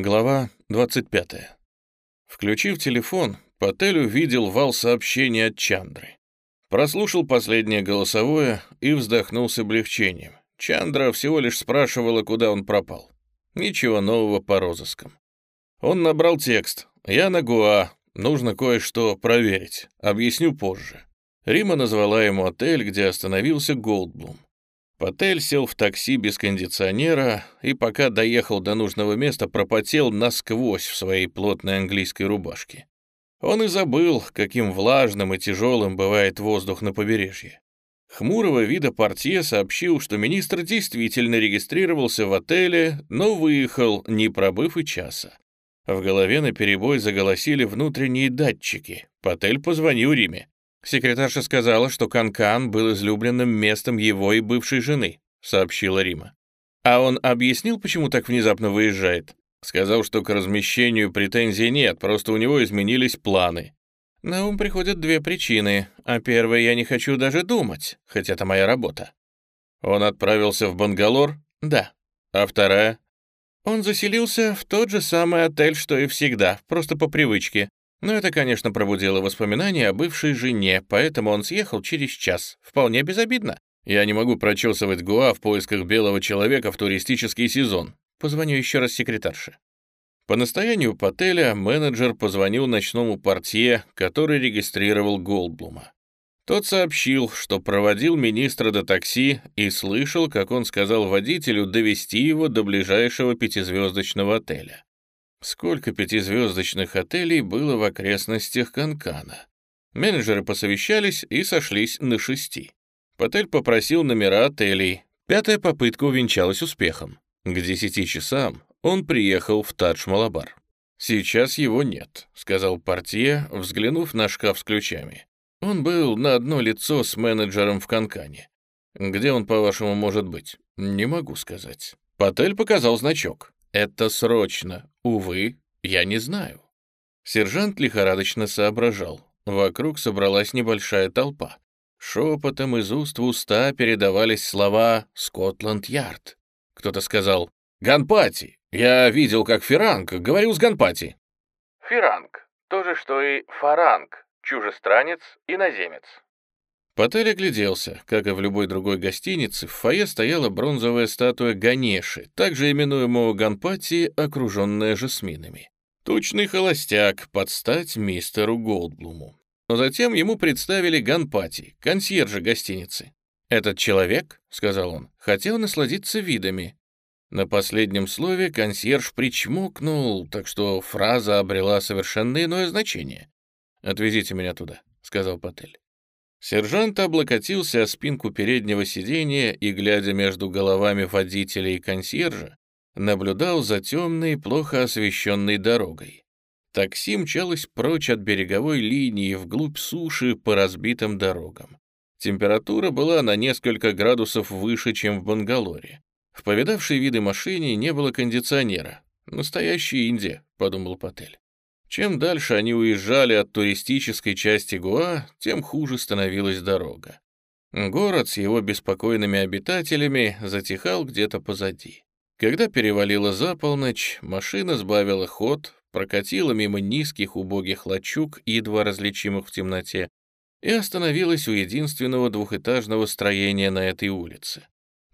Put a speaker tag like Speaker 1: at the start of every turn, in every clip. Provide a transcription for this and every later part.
Speaker 1: Глава 25. Включив телефон, Патель увидел вал сообщений от Чандры. Прослушал последнее голосовое и вздохнул с облегчением. Чандра всего лишь спрашивала, куда он пропал. Ничего нового по розыскам. Он набрал текст. «Я на Гуа. Нужно кое-что проверить. Объясню позже». Рима назвала ему отель, где остановился Голдблум. Патель сел в такси без кондиционера и, пока доехал до нужного места, пропотел насквозь в своей плотной английской рубашке. Он и забыл, каким влажным и тяжелым бывает воздух на побережье. Хмурого вида портье сообщил, что министр действительно регистрировался в отеле, но выехал, не пробыв и часа. В голове наперебой заголосили внутренние датчики. Патель позвонил Риме. Секретарша сказала, что Канкан -Кан был излюбленным местом его и бывшей жены, сообщила Рима. А он объяснил, почему так внезапно выезжает? Сказал, что к размещению претензий нет, просто у него изменились планы. На ум приходят две причины. А первая я не хочу даже думать, хоть это моя работа. Он отправился в Бангалор? Да. А вторая? Он заселился в тот же самый отель, что и всегда, просто по привычке. Но это, конечно, пробудило воспоминания о бывшей жене, поэтому он съехал через час. Вполне безобидно. Я не могу прочесывать Гуа в поисках белого человека в туристический сезон. Позвоню еще раз секретарше. По настоянию Пателя менеджер позвонил ночному портье, который регистрировал Голдблума. Тот сообщил, что проводил министра до такси и слышал, как он сказал водителю довести его до ближайшего пятизвездочного отеля. Сколько пятизвездочных отелей было в окрестностях Канкана? Менеджеры посовещались и сошлись на шести. Патель попросил номера отелей. Пятая попытка увенчалась успехом. К десяти часам он приехал в Тадж-Малабар. «Сейчас его нет», — сказал портье, взглянув на шкаф с ключами. Он был на одно лицо с менеджером в Канкане. Где он, по-вашему, может быть? Не могу сказать. Патель показал значок. Это срочно. Увы, я не знаю. Сержант лихорадочно соображал. Вокруг собралась небольшая толпа. Шепотом из уст в уста передавались слова «Скотланд-Ярд». Кто-то сказал «Ганпати! Я видел, как Феранг говорил с Ганпати».
Speaker 2: Феранг. То же, что и фаранг. Чужестранец, иноземец.
Speaker 1: Патель огляделся. Как и в любой другой гостинице, в фойе стояла бронзовая статуя Ганеши, также именуемого Ганпати, окруженная жасминами. Тучный холостяк, под стать мистеру Голдблуму. Но затем ему представили Ганпати, консьержа гостиницы. «Этот человек, — сказал он, — хотел насладиться видами». На последнем слове консьерж причмокнул, так что фраза обрела совершенно иное значение. «Отвезите меня туда», — сказал Патель. Сержант облокотился о спинку переднего сиденья и, глядя между головами водителя и консьержа, наблюдал за темной, плохо освещенной дорогой. Такси мчалось прочь от береговой линии вглубь суши по разбитым дорогам. Температура была на несколько градусов выше, чем в Бангалоре. В повидавшей виды машине не было кондиционера. «Настоящий Индия», — подумал Патель. Чем дальше они уезжали от туристической части Гуа, тем хуже становилась дорога. Город с его беспокойными обитателями затихал где-то позади. Когда перевалило за полночь, машина сбавила ход, прокатила мимо низких убогих лачуг, едва различимых в темноте, и остановилась у единственного двухэтажного строения на этой улице.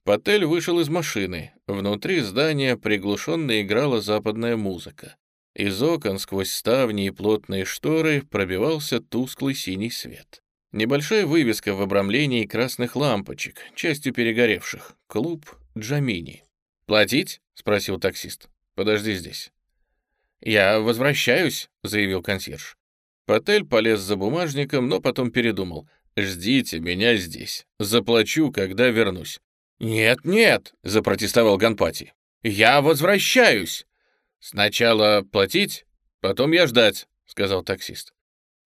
Speaker 1: Патель вышел из машины. Внутри здания приглушенно играла западная музыка. Из окон сквозь ставни и плотные шторы пробивался тусклый синий свет. Небольшая вывеска в обрамлении красных лампочек, частью перегоревших. Клуб Джамини. «Платить?» — спросил таксист. «Подожди здесь». «Я возвращаюсь», — заявил консьерж. Патель полез за бумажником, но потом передумал. «Ждите меня здесь. Заплачу, когда вернусь». «Нет, нет», — запротестовал Ганпати. «Я возвращаюсь». «Сначала платить, потом я ждать», — сказал таксист.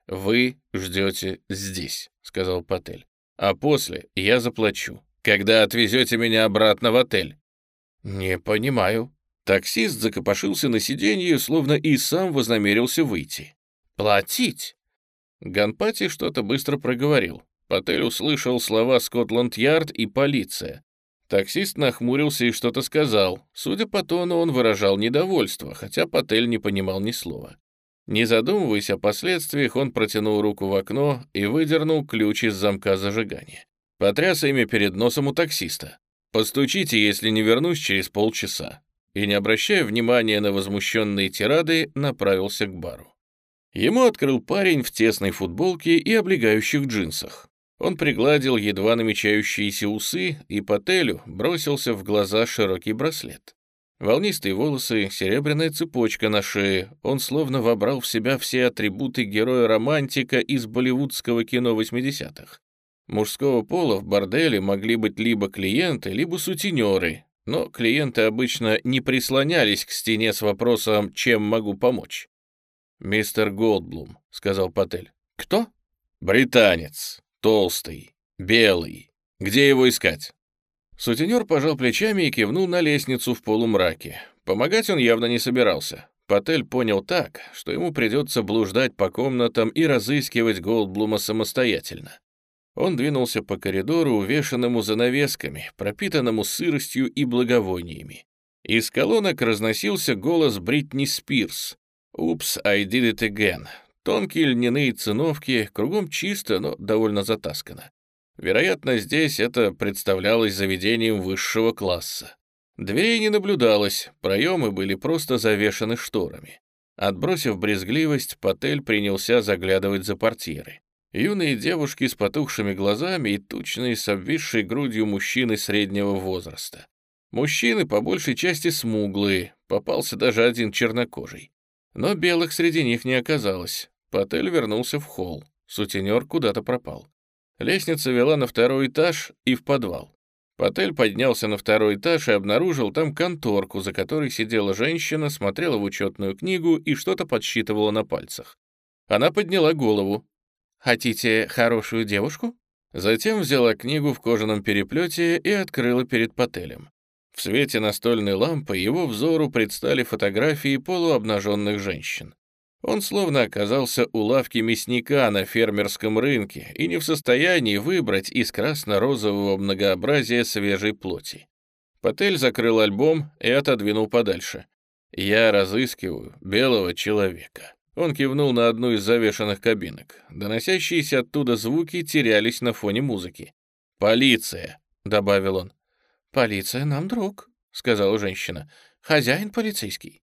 Speaker 1: «Вы ждете здесь», — сказал Патель. «А после я заплачу, когда отвезете меня обратно в отель». «Не понимаю». Таксист закопошился на сиденье, словно и сам вознамерился выйти. «Платить?» Ганпати что-то быстро проговорил. Патель услышал слова «Скотланд-Ярд» и «полиция». Таксист нахмурился и что-то сказал. Судя по тону, он выражал недовольство, хотя Патель не понимал ни слова. Не задумываясь о последствиях, он протянул руку в окно и выдернул ключ из замка зажигания. Потряс ими перед носом у таксиста. «Постучите, если не вернусь через полчаса». И, не обращая внимания на возмущенные тирады, направился к бару. Ему открыл парень в тесной футболке и облегающих джинсах. Он пригладил едва намечающиеся усы, и по телю бросился в глаза широкий браслет. Волнистые волосы, серебряная цепочка на шее. Он словно вобрал в себя все атрибуты героя-романтика из болливудского кино 80-х. Мужского пола в борделе могли быть либо клиенты, либо сутенеры, но клиенты обычно не прислонялись к стене с вопросом «Чем могу помочь?». «Мистер Голдблум», — сказал Патель. «Кто?» «Британец. Толстый. Белый. Где его искать?» Сутенер пожал плечами и кивнул на лестницу в полумраке. Помогать он явно не собирался. Патель понял так, что ему придется блуждать по комнатам и разыскивать Голдблума самостоятельно. Он двинулся по коридору, увешанному занавесками, пропитанному сыростью и благовониями. Из колонок разносился голос Бритни Спирс. «Упс, I did it again». Тонкие льняные циновки, кругом чисто, но довольно затаскано. Вероятно, здесь это представлялось заведением высшего класса. Дверей не наблюдалось, проемы были просто завешаны шторами. Отбросив брезгливость, Патель принялся заглядывать за портьеры. Юные девушки с потухшими глазами и тучные с обвисшей грудью мужчины среднего возраста. Мужчины по большей части смуглые, попался даже один чернокожий. Но белых среди них не оказалось. Патель вернулся в холл. Сутенер куда-то пропал. Лестница вела на второй этаж и в подвал. Патель поднялся на второй этаж и обнаружил там конторку, за которой сидела женщина, смотрела в учетную книгу и что-то подсчитывала на пальцах. Она подняла голову. Хотите хорошую девушку?» Затем взяла книгу в кожаном переплете и открыла перед Пателем. В свете настольной лампы его взору предстали фотографии полуобнаженных женщин. Он словно оказался у лавки мясника на фермерском рынке и не в состоянии выбрать из красно-розового многообразия свежей плоти. Патель закрыл альбом и отодвинул подальше. «Я разыскиваю белого человека». Он кивнул на одну из завешенных кабинок. Доносящиеся оттуда звуки терялись на фоне музыки. «Полиция», — добавил он. «Полиция нам друг», — сказала женщина. «Хозяин полицейский».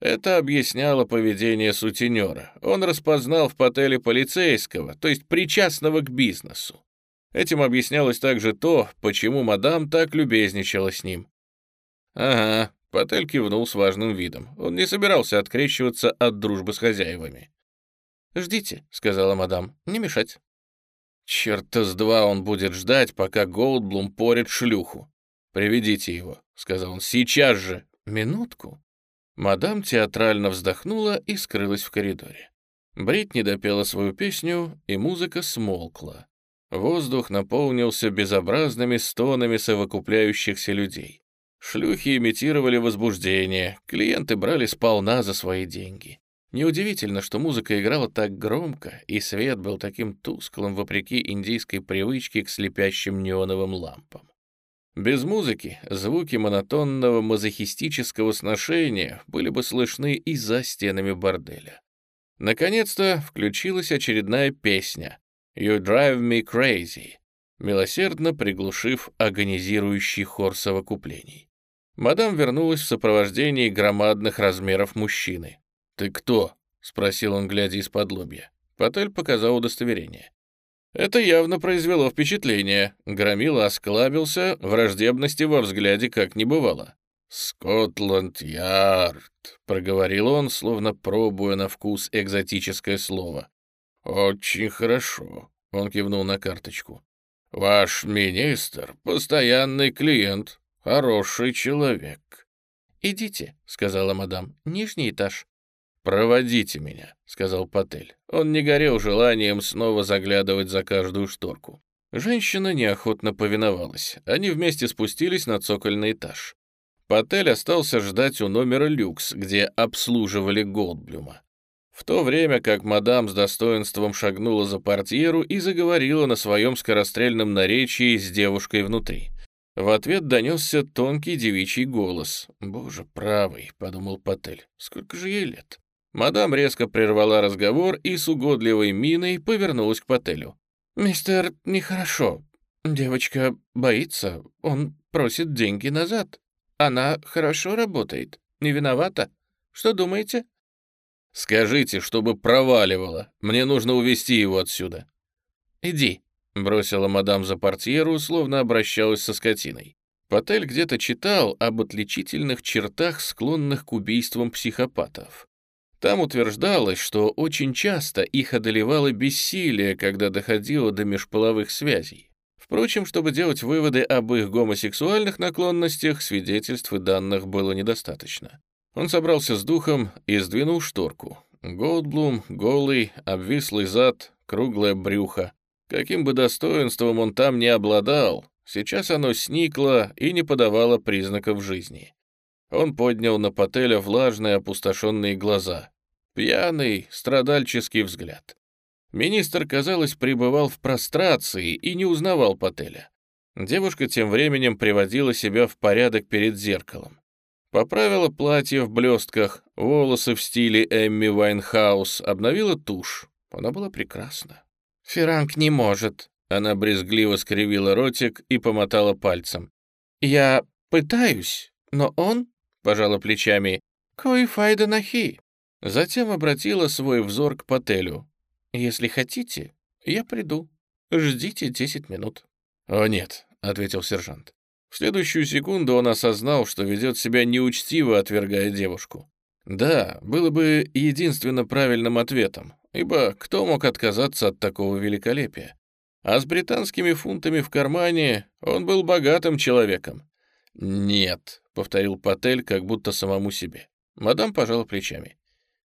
Speaker 1: Это объясняло поведение сутенера. Он распознал в потеле полицейского, то есть причастного к бизнесу. Этим объяснялось также то, почему мадам так любезничала с ним. «Ага, Патель кивнул с важным видом. Он не собирался открещиваться от дружбы с хозяевами. «Ждите», — сказала мадам, — «не мешать». «Черта с два он будет ждать, пока Голдблум порит шлюху. Приведите его», — сказал он, — «сейчас же». «Минутку». Мадам театрально вздохнула и скрылась в коридоре. Брит не допела свою песню, и музыка смолкла. Воздух наполнился безобразными стонами совокупляющихся людей. Шлюхи имитировали возбуждение, клиенты брали сполна за свои деньги. Неудивительно, что музыка играла так громко, и свет был таким тусклым, вопреки индийской привычке к слепящим неоновым лампам. Без музыки звуки монотонного мазохистического сношения были бы слышны и за стенами борделя. Наконец-то включилась очередная песня «You Drive Me Crazy», милосердно приглушив агонизирующий хор совокуплений. Мадам вернулась в сопровождении громадных размеров мужчины. «Ты кто?» — спросил он, глядя из-под лобья. Патель показал удостоверение. Это явно произвело впечатление. Громила осклабился, враждебности во взгляде как не бывало. «Скотланд-Ярд», — проговорил он, словно пробуя на вкус экзотическое слово. «Очень хорошо», — он кивнул на карточку. «Ваш министр — постоянный клиент, Хороший человек. «Идите», — сказала мадам, — «нижний этаж». «Проводите меня», — сказал Патель. Он не горел желанием снова заглядывать за каждую шторку. Женщина неохотно повиновалась. Они вместе спустились на цокольный этаж. Патель остался ждать у номера люкс, где обслуживали Голдблюма. В то время как мадам с достоинством шагнула за портьеру и заговорила на своем скорострельном наречии с девушкой внутри. В ответ донесся тонкий девичий голос. «Боже, правый», — подумал Патель, — «сколько же ей лет?» Мадам резко прервала разговор и с угодливой миной повернулась к Пателю. «Мистер, нехорошо. Девочка боится, он просит деньги назад. Она хорошо работает, не виновата. Что думаете?» «Скажите, чтобы проваливала. Мне нужно увести его отсюда». «Иди», — бросила мадам за портьеру, словно обращалась со скотиной. Патель где-то читал об отличительных чертах, склонных к убийствам психопатов. Там утверждалось, что очень часто их одолевало бессилие, когда доходило до межполовых связей. Впрочем, чтобы делать выводы об их гомосексуальных наклонностях, свидетельств и данных было недостаточно. Он собрался с духом и сдвинул шторку. Голдблум, голый, обвислый зад, круглое брюхо. Каким бы достоинством он там не обладал, сейчас оно сникло и не подавало признаков жизни. Он поднял на Пателя влажные опустошенные глаза. Пьяный, страдальческий взгляд. Министр, казалось, пребывал в прострации и не узнавал Пателя. Девушка тем временем приводила себя в порядок перед зеркалом. Поправила платье в блестках, волосы в стиле Эми Уайнхаус, обновила тушь. Она была прекрасна. «Феранг не может», — она брезгливо скривила ротик и помотала пальцем. «Я пытаюсь, но он», — пожала плечами, — «кой файда нахи». Затем обратила свой взор к Пателю. «Если хотите, я приду. Ждите десять минут». «О, нет», — ответил сержант. В следующую секунду он осознал, что ведет себя неучтиво, отвергая девушку. Да, было бы единственно правильным ответом, ибо кто мог отказаться от такого великолепия? А с британскими фунтами в кармане он был богатым человеком. «Нет», — повторил Патель, как будто самому себе. Мадам пожала плечами.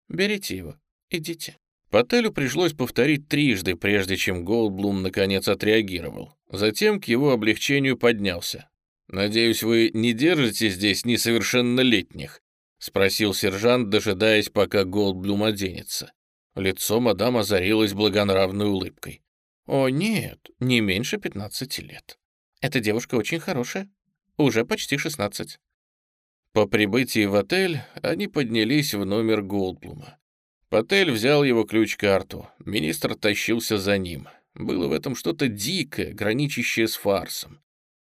Speaker 1: Берите его, идите». Пателю пришлось повторить трижды, прежде чем Голдблум наконец отреагировал. Затем к его облегчению поднялся. «Надеюсь, вы не держите здесь несовершеннолетних?» — спросил сержант, дожидаясь, пока Голдблум оденется. Лицо мадам озарилось благонравной улыбкой. «О, нет, не меньше пятнадцати лет. Эта девушка очень хорошая. Уже почти шестнадцать. По прибытии в отель они поднялись в номер Голдблума. Патель взял его ключ-карту, министр тащился за ним. Было в этом что-то дикое, граничащее с фарсом.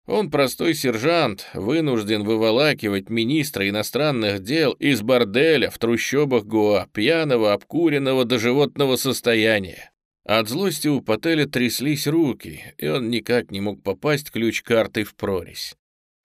Speaker 1: Он простой сержант, вынужден выволакивать министра иностранных дел из борделя в трущобах Гоа, пьяного, обкуренного до животного состояния. От злости у Пателя тряслись руки, и он никак не мог попасть ключ-картой в прорезь.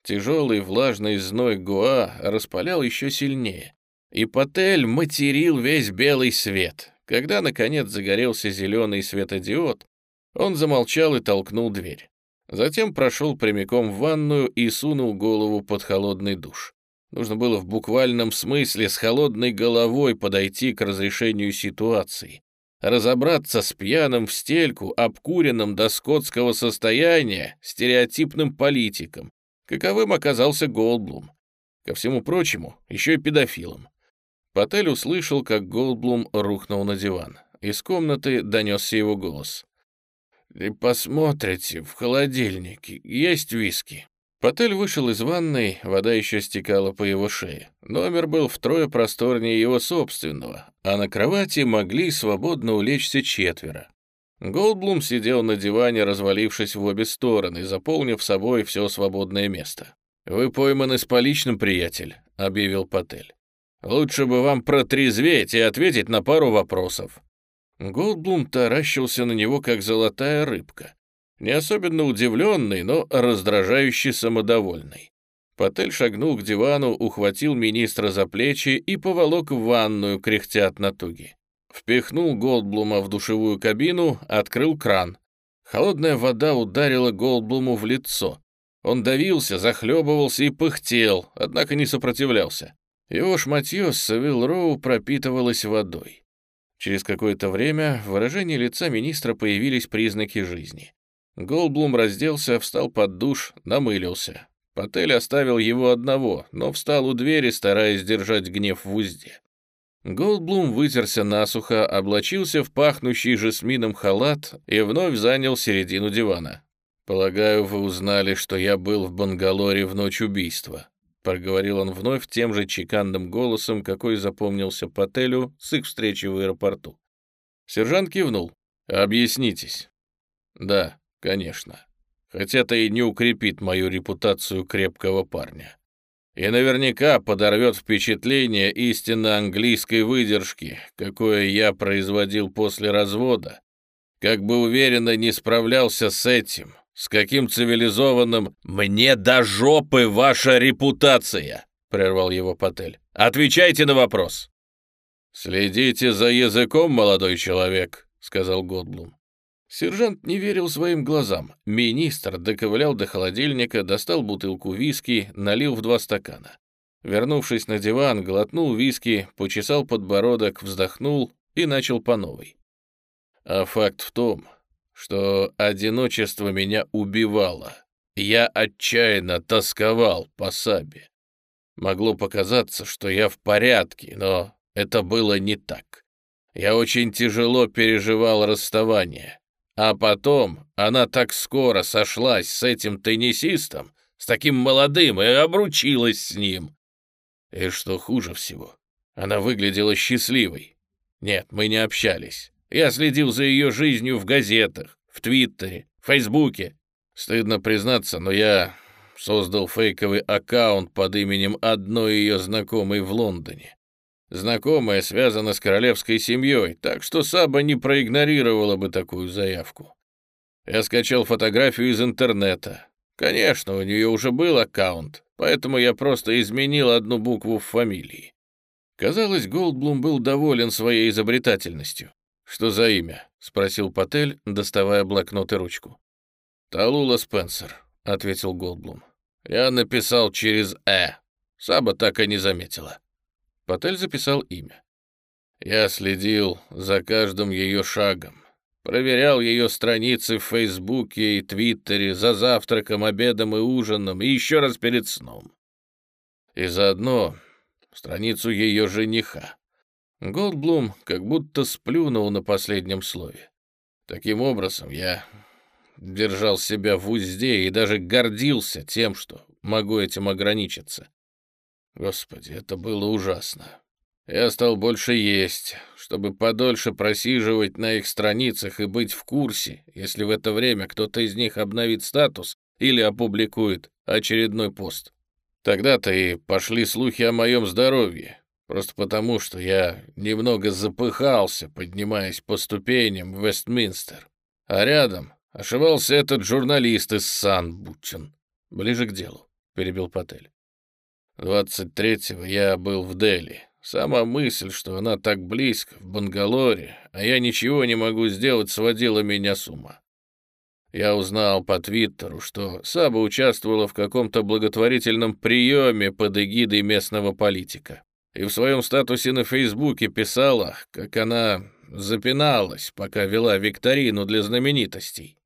Speaker 1: Тяжелый влажный зной Гуа распалял еще сильнее, и Патель материл весь белый свет. Когда, наконец, загорелся зеленый светодиод, он замолчал и толкнул дверь. Затем прошел прямиком в ванную и сунул голову под холодный душ. Нужно было в буквальном смысле с холодной головой подойти к разрешению ситуации, разобраться с пьяным в стельку, обкуренным до скотского состояния, стереотипным политиком, каковым оказался Голдблум. Ко всему прочему, еще и педофилом. Патель услышал, как Голдблум рухнул на диван. Из комнаты донесся его голос. «И посмотрите, в холодильнике есть виски». Патель вышел из ванной, вода еще стекала по его шее. Номер был втрое просторнее его собственного, а на кровати могли свободно улечься четверо. Голдблум сидел на диване, развалившись в обе стороны, заполнив собой все свободное место. «Вы пойманы с поличным, приятель», — объявил Патель. «Лучше бы вам протрезветь и ответить на пару вопросов». Голдблум таращился на него, как золотая рыбка. Не особенно удивленный, но раздражающе самодовольный. Патель шагнул к дивану, ухватил министра за плечи и поволок в ванную, кряхтя от натуги. Впихнул Голдблума в душевую кабину, открыл кран. Холодная вода ударила Голдблуму в лицо. Он давился, захлебывался и пыхтел, однако не сопротивлялся. Его шматье с Савил Роу пропитывалось водой. Через какое-то время в выражении лица министра появились признаки жизни. Голдблум разделся, встал под душ, намылился. Патель оставил его одного, но встал у двери, стараясь держать гнев в узде. Голдблум вытерся насухо, облачился в пахнущий жасмином халат и вновь занял середину дивана. «Полагаю, вы узнали, что я был в Бангалоре в ночь убийства», — проговорил он вновь тем же чеканным голосом, какой запомнился Пателю с их встречи в аэропорту. Сержант кивнул. «Объяснитесь». «Да, конечно. Хотя это и не укрепит мою репутацию крепкого парня. И наверняка подорвет впечатление истинно английской выдержки, какое я производил после развода, как бы уверенно не справлялся с этим, с каким цивилизованным «Мне до жопы ваша репутация!» — прервал его Патель. «Отвечайте на вопрос!» «Следите за языком, молодой человек», — сказал Годблум. Сержант не верил своим глазам. Министр доковылял до холодильника, достал бутылку виски, налил в два стакана. Вернувшись на диван, глотнул виски, почесал подбородок, вздохнул и начал по новой. А факт в том, что одиночество меня убивало. Я отчаянно тосковал по Сабе. Могло показаться, что я в порядке, но это было не так. Я очень тяжело переживал расставание. А потом она так скоро сошлась с этим теннисистом, с таким молодым, и обручилась с ним. И что хуже всего, она выглядела счастливой. Нет, мы не общались. Я следил за ее жизнью в газетах, в Твиттере, в Фейсбуке. Стыдно признаться, но я создал фейковый аккаунт под именем одной ее знакомой в Лондоне. Знакомая связана с королевской семьей, так что Саба не проигнорировала бы такую заявку. Я скачал фотографию из интернета. Конечно, у нее уже был аккаунт, поэтому я просто изменил одну букву в фамилии. Казалось, Голдблум был доволен своей изобретательностью. «Что за имя?» — спросил Патель, доставая блокнот и ручку. «Талула Спенсер», — ответил Голдблум. «Я написал через «э». Саба так и не заметила». Патель записал имя. Я следил за каждым ее шагом, проверял ее страницы в Фейсбуке и Твиттере за завтраком, обедом и ужином, и еще раз перед сном. И заодно страницу ее жениха. Голдблум как будто сплюнул на последнем слове. Таким образом, я держал себя в узде и даже гордился тем, что могу этим ограничиться. Господи, это было ужасно. Я стал больше есть, чтобы подольше просиживать на их страницах и быть в курсе, если в это время кто-то из них обновит статус или опубликует очередной пост. Тогда-то и пошли слухи о моем здоровье, Просто потому, что я немного запыхался, поднимаясь по ступеням в Вестминстер. А рядом ошивался этот журналист из Сан-Бутчен. Ближе к делу, — перебил Патель. 23-го я был в Дели. Сама мысль, что она так близко, в Бангалоре, а я ничего не могу сделать, сводила меня с ума. Я узнал по Твиттеру, что Саба участвовала в каком-то благотворительном приеме под эгидой местного политика и в своем статусе на Фейсбуке писала, как она запиналась, пока вела викторину для знаменитостей.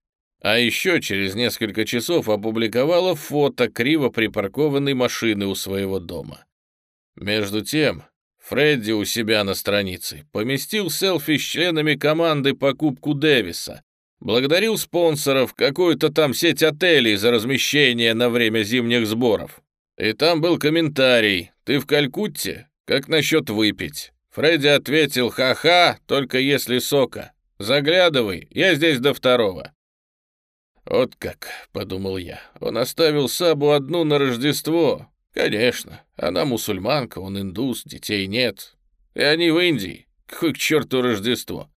Speaker 1: А еще через несколько часов опубликовала фото криво припаркованной машины у своего дома. Между тем, Фредди у себя на странице поместил селфи с членами команды по Кубку Дэвиса, благодарил спонсоров, какую-то там сеть отелей за размещение на время зимних сборов. И там был комментарий «Ты в Калькутте? «Как насчет выпить?» Фредди ответил «Ха-ха, только если сока. Заглядывай, я здесь до второго». «Вот как», — подумал я, — «он оставил Сабу одну на Рождество. Конечно, она мусульманка, он индус, детей нет. И они в Индии. Какое к черту Рождество?»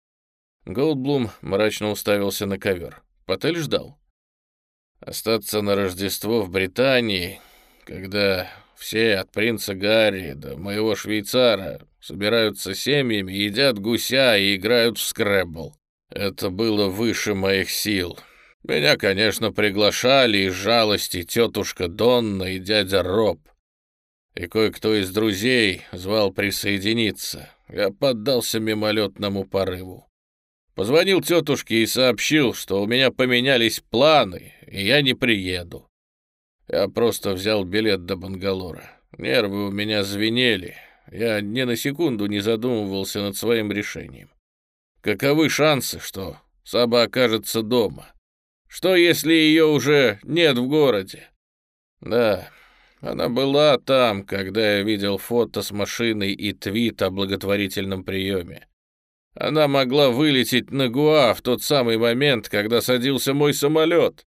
Speaker 1: Голдблум мрачно уставился на ковер. Потель ждал. «Остаться на Рождество в Британии, когда все, от принца Гарри до моего швейцара, собираются семьями, едят гуся и играют в скрэббл. Это было выше моих сил. Меня, конечно, приглашали из жалости тетушка Донна и дядя Роб. И кое-кто из друзей звал присоединиться. Я поддался мимолетному порыву. Позвонил тетушке и сообщил, что у меня поменялись планы, и я не приеду. Я просто взял билет до Бангалора. Нервы у меня звенели. Я ни на секунду не задумывался над своим решением. Каковы шансы, что Саба окажется дома? Что, если ее уже нет в городе? Да, она была там, когда я видел фото с машиной и твит о благотворительном приеме. Она могла вылететь на Гуа в тот самый момент, когда садился мой самолет.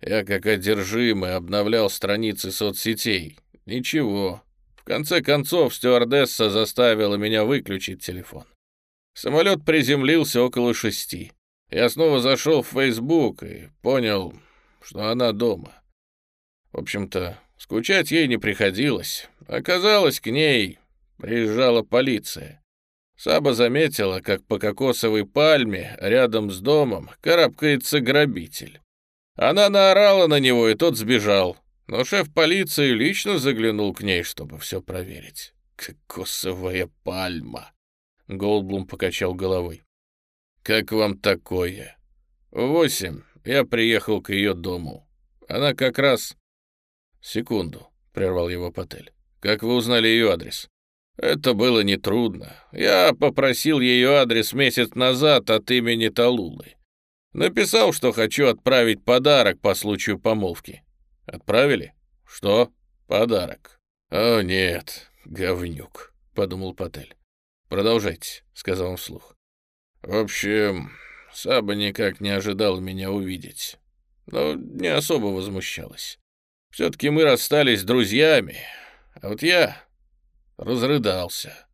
Speaker 1: Я как одержимый обновлял страницы соцсетей. Ничего. В конце концов, стюардесса заставила меня выключить телефон. Самолет приземлился около шести. Я снова зашел в Facebook и понял, что она дома. В общем-то, скучать ей не приходилось. Оказалось, к ней приезжала полиция. Саба заметила, как по кокосовой пальме рядом с домом карабкается грабитель. Она наорала на него, и тот сбежал. Но шеф полиции лично заглянул к ней, чтобы все проверить. «Кокосовая пальма!» Голдблум покачал головой. «Как вам такое?» «Восемь. Я приехал к ее дому. Она как раз...» «Секунду», — прервал его Патель. «Как вы узнали ее адрес?» Это было нетрудно. Я попросил ее адрес месяц назад от имени Талулы. Написал, что хочу отправить подарок по случаю помолвки. Отправили? Что? Подарок. О, нет, говнюк, подумал Патель. Продолжайте, сказал он вслух. В общем, Саба никак не ожидал меня увидеть, но не особо возмущалась. Все-таки мы расстались друзьями, а вот я разрыдался.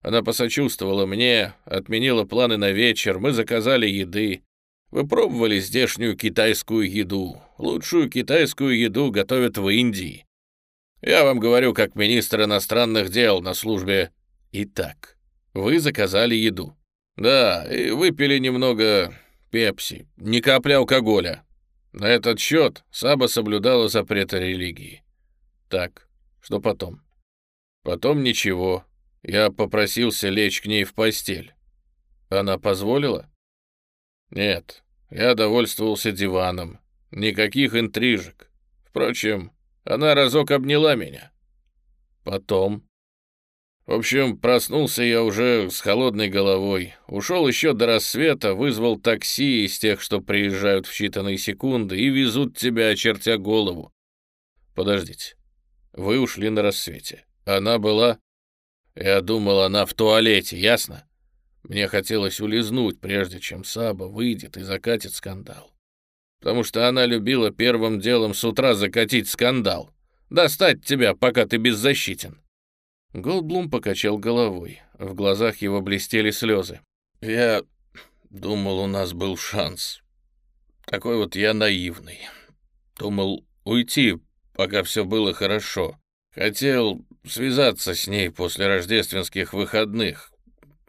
Speaker 1: Она посочувствовала мне, отменила планы на вечер, мы заказали еды. Вы пробовали здешнюю китайскую еду? Лучшую китайскую еду готовят в Индии. Я вам говорю, как министр иностранных дел на службе. Итак, вы заказали еду. Да, и выпили немного пепси, ни капли алкоголя. На этот счет Саба соблюдала запреты религии. Так, что потом? Потом ничего. Я попросился лечь к ней в постель. Она позволила? Нет, я довольствовался диваном. Никаких интрижек. Впрочем, она разок обняла меня. Потом... В общем, проснулся я уже с холодной головой. Ушел еще до рассвета, вызвал такси из тех, что приезжают в считанные секунды и везут тебя, очертя голову. Подождите, вы ушли на рассвете. Она была... Я думал, она в туалете, ясно? Мне хотелось улизнуть, прежде чем Саба выйдет и закатит скандал. Потому что она любила первым делом с утра закатить скандал. Достать тебя, пока ты беззащитен. Голдблум покачал головой. В глазах его блестели слезы. «Я думал, у нас был шанс. Такой вот я наивный. Думал уйти, пока все было хорошо. Хотел связаться с ней после рождественских выходных.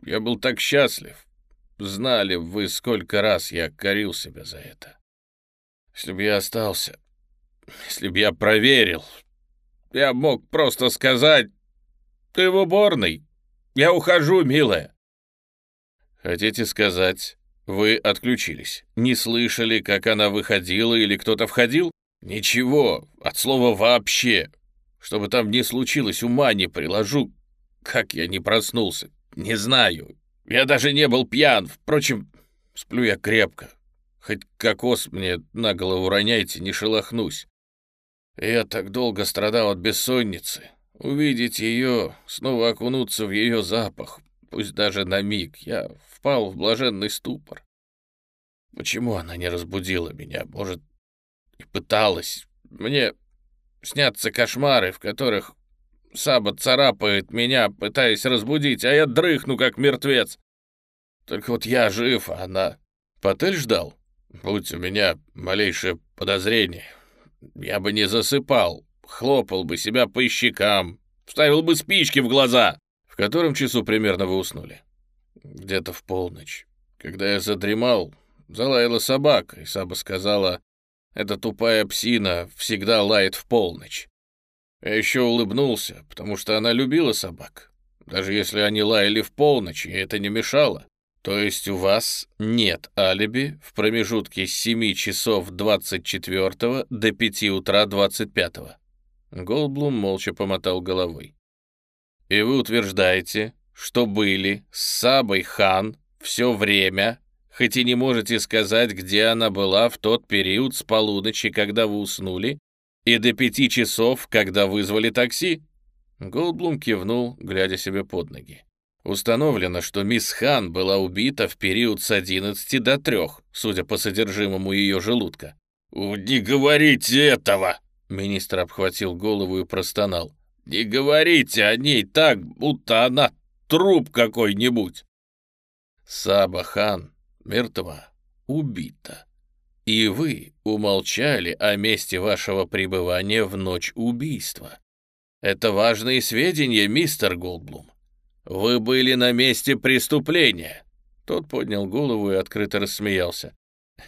Speaker 1: Я был так счастлив. Знали вы, сколько раз я корил себя за это. Если бы я остался, если бы я проверил, я мог просто сказать, ты в уборной, я ухожу, милая. Хотите сказать, вы отключились, не слышали, как она выходила или кто-то входил? Ничего, от слова «вообще». Что бы там ни случилось, ума не приложу. Как я не проснулся, не знаю. Я даже не был пьян. Впрочем, сплю я крепко. Хоть кокос мне на голову роняйте, не шелохнусь. Я так долго страдал от бессонницы. Увидеть ее, снова окунуться в ее запах, пусть даже на миг, я впал в блаженный ступор. Почему она не разбудила меня? Может, и пыталась. Мне Снятся кошмары, в которых Саба царапает меня, пытаясь разбудить, а я дрыхну, как мертвец. Только вот я жив, а она... Потель ждал. Будь у меня малейшее подозрение, я бы не засыпал, хлопал бы себя по щекам, вставил бы спички в глаза. В котором часу примерно вы уснули? Где-то в полночь. Когда я задремал, залаяла собака, и Саба сказала, эта тупая псина всегда лает в полночь. Я еще улыбнулся, потому что она любила собак. Даже если они лаяли в полночь, и это не мешало. То есть у вас нет алиби в промежутке с 7 часов 24 до 5 утра 25. Голблум молча помотал головой. И вы утверждаете, что были с Сабой Хан все время, хоть и не можете сказать, где она была в тот период с полуночи, когда вы уснули, и до пяти часов, когда вызвали такси?» Голдблум кивнул, глядя себе под ноги. Установлено, что мисс Хан была убита в период с 11 до 3, судя по содержимому ее желудка. «Не говорите этого!» Министр обхватил голову и простонал. «Не говорите о ней так, будто она труп какой-нибудь!» Саба Хан мертва, убита. И вы умолчали о месте вашего пребывания в ночь убийства. Это важные сведения, мистер Голдблум. Вы были на месте преступления. Тот поднял голову и открыто рассмеялся.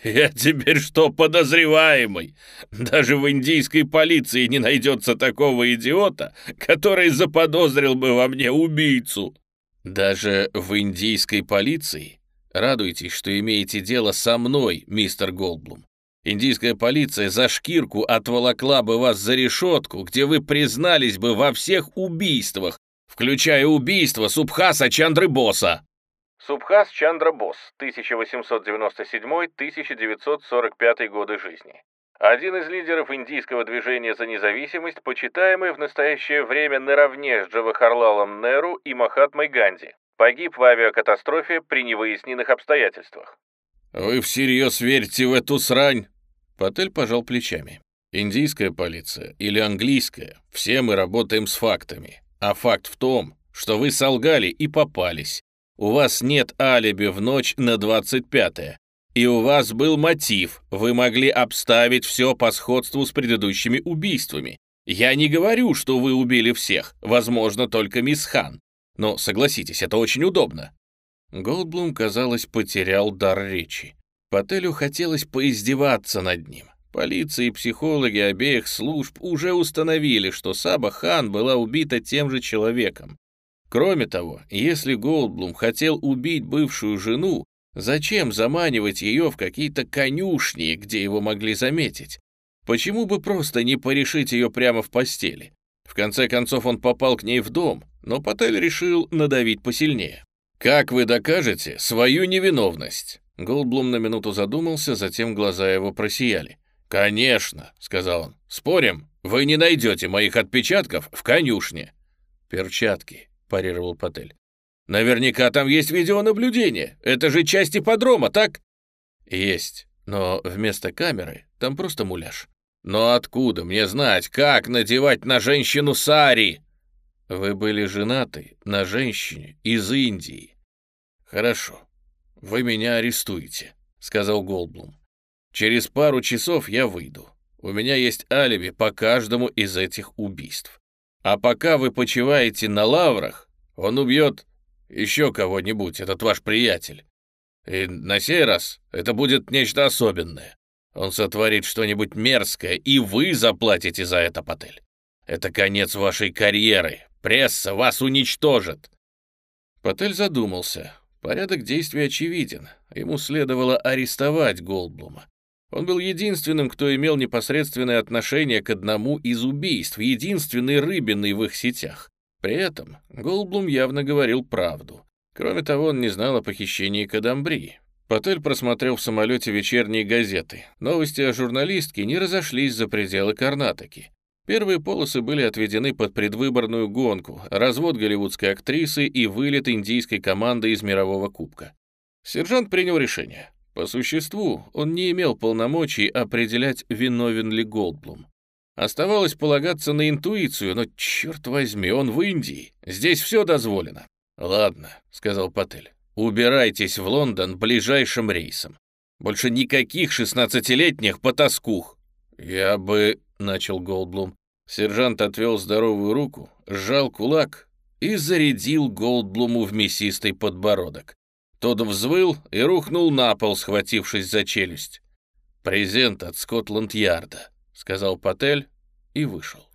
Speaker 1: «Я теперь что, подозреваемый? Даже в индийской полиции не найдется такого идиота, который заподозрил бы во мне убийцу!» «Даже в индийской полиции? Радуйтесь, что имеете дело со мной, мистер Голдблум. Индийская полиция за шкирку отволокла бы вас за решетку, где вы признались бы во всех убийствах, включая убийство Субхаса Чандры Босса.
Speaker 2: Субхас Чандра Босс, 1897-1945 годы жизни. Один из лидеров индийского движения за независимость, почитаемый в настоящее время наравне с Джавахарлалом Неру и Махатмой Ганди. Погиб в авиакатастрофе при невыясненных обстоятельствах.
Speaker 1: «Вы всерьез верите в эту срань?» Патель пожал плечами. «Индийская полиция или английская, все мы работаем с фактами. А факт в том, что вы солгали и попались. У вас нет алиби в ночь на 25-е. И у вас был мотив, вы могли обставить все по сходству с предыдущими убийствами. Я не говорю, что вы убили всех, возможно, только мисс Хан. Но согласитесь, это очень удобно». Голдблум, казалось, потерял дар речи. Пателю хотелось поиздеваться над ним. Полиция и психологи обеих служб уже установили, что Саба Хан была убита тем же человеком. Кроме того, если Голдблум хотел убить бывшую жену, зачем заманивать ее в какие-то конюшни, где его могли заметить? Почему бы просто не порешить ее прямо в постели? В конце концов он попал к ней в дом, но Патель решил надавить посильнее. «Как вы докажете свою невиновность?» Голдблум на минуту задумался, затем глаза его просияли. «Конечно», — сказал он. «Спорим, вы не найдете моих отпечатков в конюшне». «Перчатки», парировал Патель. «Наверняка там есть видеонаблюдение. Это же часть ипподрома, так?» «Есть, но вместо камеры там просто муляж». «Но откуда мне знать, как надевать на женщину сари?» «Вы были женаты на женщине из Индии». «Хорошо, вы меня арестуете», — сказал Голдблум. «Через пару часов я выйду. У меня есть алиби по каждому из этих убийств. А пока вы почиваете на лаврах, он убьет еще кого-нибудь, этот ваш приятель. И на сей раз это будет нечто особенное. Он сотворит что-нибудь мерзкое, и вы заплатите за это, Патель. Это конец вашей карьеры. Пресса вас уничтожит. Патель задумался. Порядок действий очевиден. Ему следовало арестовать Голдблума. Он был единственным, кто имел непосредственное отношение к одному из убийств, единственной рыбиной в их сетях. При этом Голблум явно говорил правду. Кроме того, он не знал о похищении Кадамбри. Патель просмотрел в самолете вечерние газеты. Новости о журналистке не разошлись за пределы Карнатоки. Первые полосы были отведены под предвыборную гонку, развод голливудской актрисы и вылет индийской команды из мирового кубка. Сержант принял решение. По существу, он не имел полномочий определять, виновен ли Голдблум. Оставалось полагаться на интуицию, но, черт возьми, он в Индии. Здесь все дозволено. «Ладно», — сказал Патель, — «убирайтесь в Лондон ближайшим рейсом. Больше никаких шестнадцатилетних потаскух». «Я бы...» — начал Голдблум. Сержант отвел здоровую руку, сжал кулак и зарядил Голдблуму в мясистый подбородок. Тот взвыл и рухнул на пол, схватившись за челюсть. «Презент от Скотланд-Ярда», — сказал Патель и вышел.